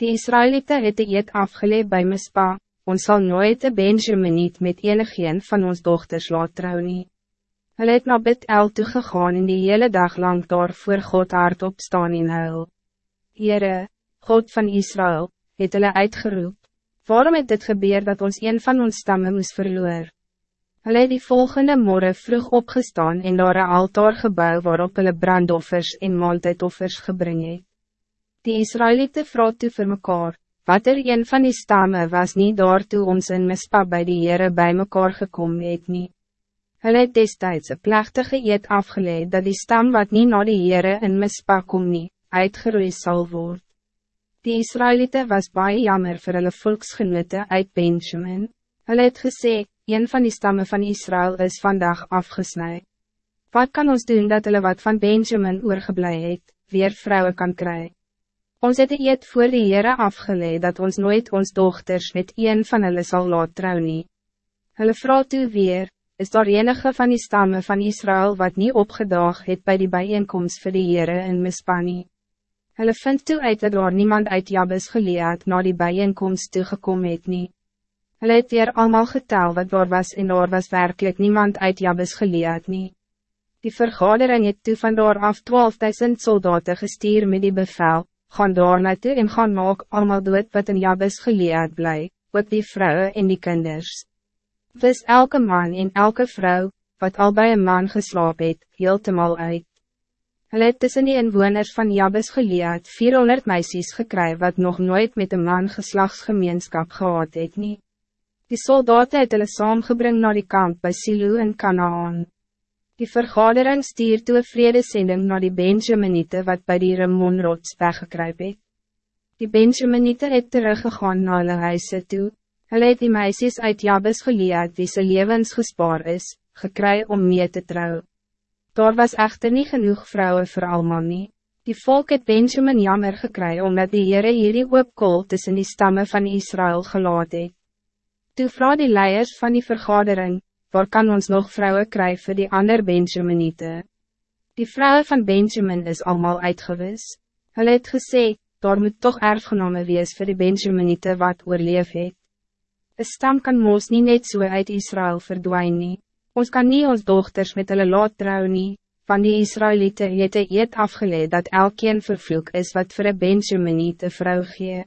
Die Israëlieten het die eed afgeleid bij Mispa, ons zal nooit de Benjamin niet met enigeen van ons dochters laat trouw nie. Hulle het na Bid-El toegegaan en die hele dag lang daar voor God hard opstaan in huil. Heere, God van Israël, het hulle uitgeroep, waarom het dit gebeur dat ons een van ons stammen moest verloor? Hulle het die volgende morgen vroeg opgestaan en daar een altaar gebouw waarop hulle brandoffers en maaltijdoffers gebring het. Die Israëlieten vroeg toe vir mekaar, wat er een van die stammen was niet daar toe ons in Mispa bij die Heere bij mekaar gekomen het nie. Hulle het destijds een plechtige eed afgeleid dat die stam wat niet naar die Heere in Mispa kom nie, uitgeroeid zal worden. Die Israëlieten was baie jammer vir hulle volksgenote uit Benjamin. Hulle het gesê, een van die stammen van Israël is vandaag afgesnijd. Wat kan ons doen dat hulle wat van Benjamin oorgeblij het, weer vrouwen kan krijgen? Ons het die eed voor die Heere afgeleid dat ons nooit ons dochters met een van hulle sal laat trouw nie. Hulle vraag toe weer, is daar enige van die stammen van Israël wat niet opgedaag het bij die bijeenkomst voor die Heere in Mispanie? Hulle vind toe uit dat daar niemand uit Jabes geleerd na die bijeenkomst toegekom het nie. Hulle het weer allemaal getel wat daar was en daar was werkelijk niemand uit Jabes geleerd nie. Die vergadering het toe van daar af 12.000 soldaten gestuur met die bevel, gaan daar naartoe en gaan maak allemaal dood wat in Jabes geleerd bly, ook die vrouwen en die kinders. Wis elke man en elke vrouw, wat al bij een man geslaap het, heeltemal uit. Hulle het tussen die inwoners van Jabes geleerd 400 meisjes gekry wat nog nooit met een man geslagsgemeenskap gehad het nie. Die soldaten het hulle saamgebring naar die kamp bij Silo in Kanaan. Die vergadering stuur toe vredesending naar die Benjaminite wat bij die Ramonrots weggekryp het. Die Benjaminite het teruggegaan na hulle huise toe. Hulle het die meisjes uit Jabes geleerd wie sy levens gespaar is, gekry om mee te trouwen. Daar was echter niet genoeg vrouwen voor allemaal niet. Die volk het Benjamin jammer gekry omdat die Heere hierdie oopkol tussen die stammen van Israël gelaat het. Toe vraag die leiers van die vergadering, waar kan ons nog vrouwen kry vir die ander Benjaminite? Die vrouwen van Benjamin is allemaal uitgewis. Hulle het gesê, daar moet toch erfgename wees voor die Benjaminite wat oorleef het. Een stam kan moos niet net so uit Israël verdwijnen. Ons kan niet ons dochters met hulle laat trouw nie, van die Israëlieten het een eed afgeleid dat elkeen vervloek is wat voor een Benjaminite vrou gee.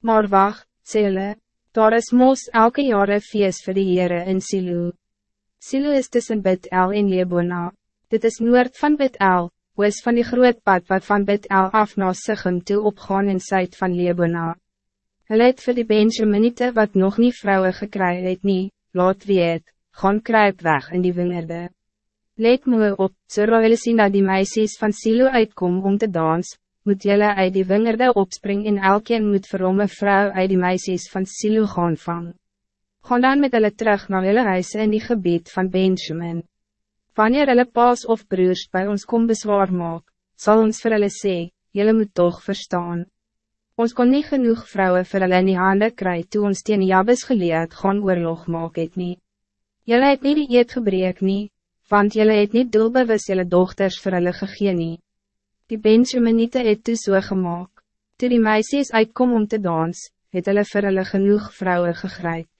Maar wacht, sê hulle, daar is mos elke jaar een feest vir die Heere in Silo. Silo is tussen Bid-El en Lebona, dit is noord van Bid-El, oos van die groot pad wat van Bid-El af na Sigem toe opgaan in Zuid van Lebona. Hulle het vir die Benjaminite wat nog niet vrouwen gekry het nie, laat weet, gaan kruip weg in die wingerde. Let moe op, zodra so sien dat die meisjes van Silo uitkom om te dans, moet jelle uit die wingerde opspring en elkeen moet vir hom een vrou uit die meisjes van Silo gaan vang. Gaan dan met hulle terug naar hulle huise in die gebied van Benjamin. Wanneer hulle paas of broers bij ons kom bezwaar maak, zal ons vir hulle sê, jylle moet toch verstaan. Ons kon niet genoeg vrouwen vir hulle in die hande kry toe ons teen Jabes geleerd gaan oorlog maak het nie. Jelle het nie die eed gebreek nie, want jelle het nie doelbewus jelle dochters vir hulle gegee nie. Die Benjaminite het toe so gemaakt. Toe die meisjes uitkom om te dans, het hulle vir hulle genoeg vrouwen gegryp.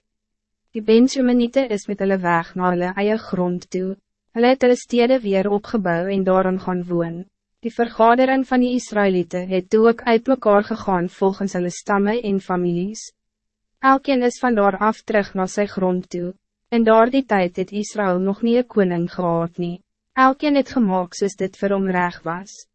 Die Benjaminite is met hulle weg naar hulle eie grond toe. Hulle het hulle stede weer opgebouw en daarin gaan woon. Die vergadering van die Israëlieten het toe ook uit mekaar gegaan volgens hulle stammen en families. Elkeen is van daar af terug naar zijn grond toe. In daardie tijd het Israël nog niet een koning gehad nie. Elkeen het gemaakt soos dit vir hom reg was.